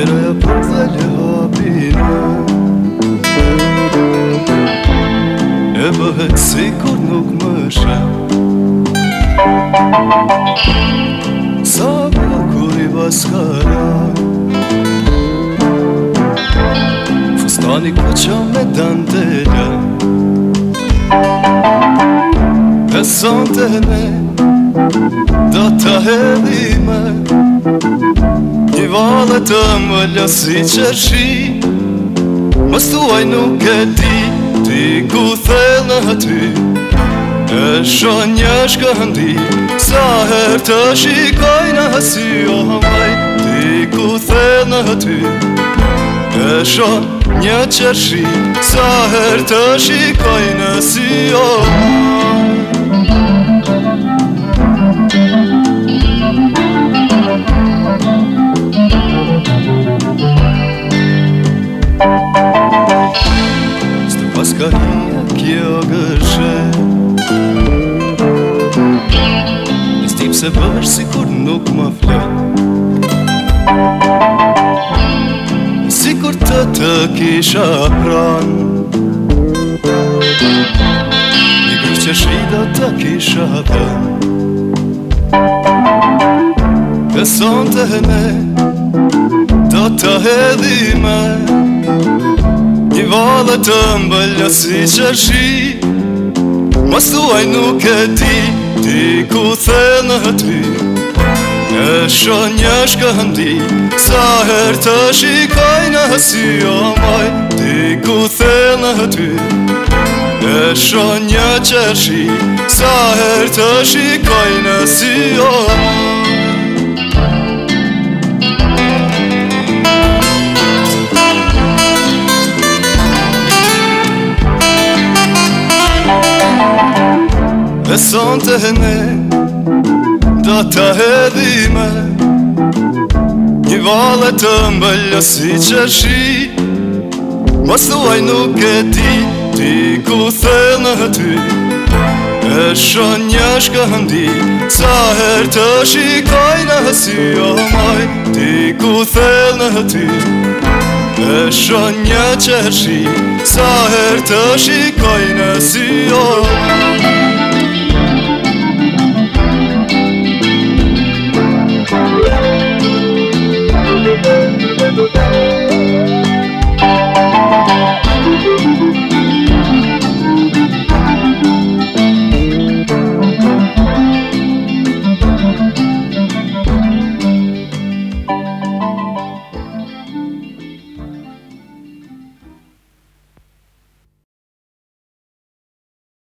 Eroja për dhe ljabinë E bëhet nuk më shem Sa bëhë kur i vaskara Fustani këtë që me dëndë dhe dëndë Do të hedhime Një valë të më lësi që shi Më stuaj nuk e di Ti ku thellë në hëty E shon një shkëndi Sa her të shikoj në hësi O oh, Ti ku thellë në hëty E shon një qërshi Sa her të shikoj në si O oh, nga kjo gëshe Në stip se vërë, si kur nuk më flet Si kur të të kisha pran Një kërë që shida të kisha dhen Beson të hene Do të hedhime Një kërë që shida të kisha dhen Një valë të mbëllë jo si që shi duaj nuk e ti Ti ku the në hëtri Në sho një shkëndi Sa her të shikaj në hësi o maj Ti ku the në hëtri Në sho një që Sa her të shikaj në hësi o maj Beson të hëne Da të hedhime Një valë të mbëllë Si që shi Mos duaj nuk e ti Ti ku thel në ty E shon një shkëndi Sa her të shikoj në si O maj Ti ku thel në ty E shon një qërshi Sa her të shikoj në si O maj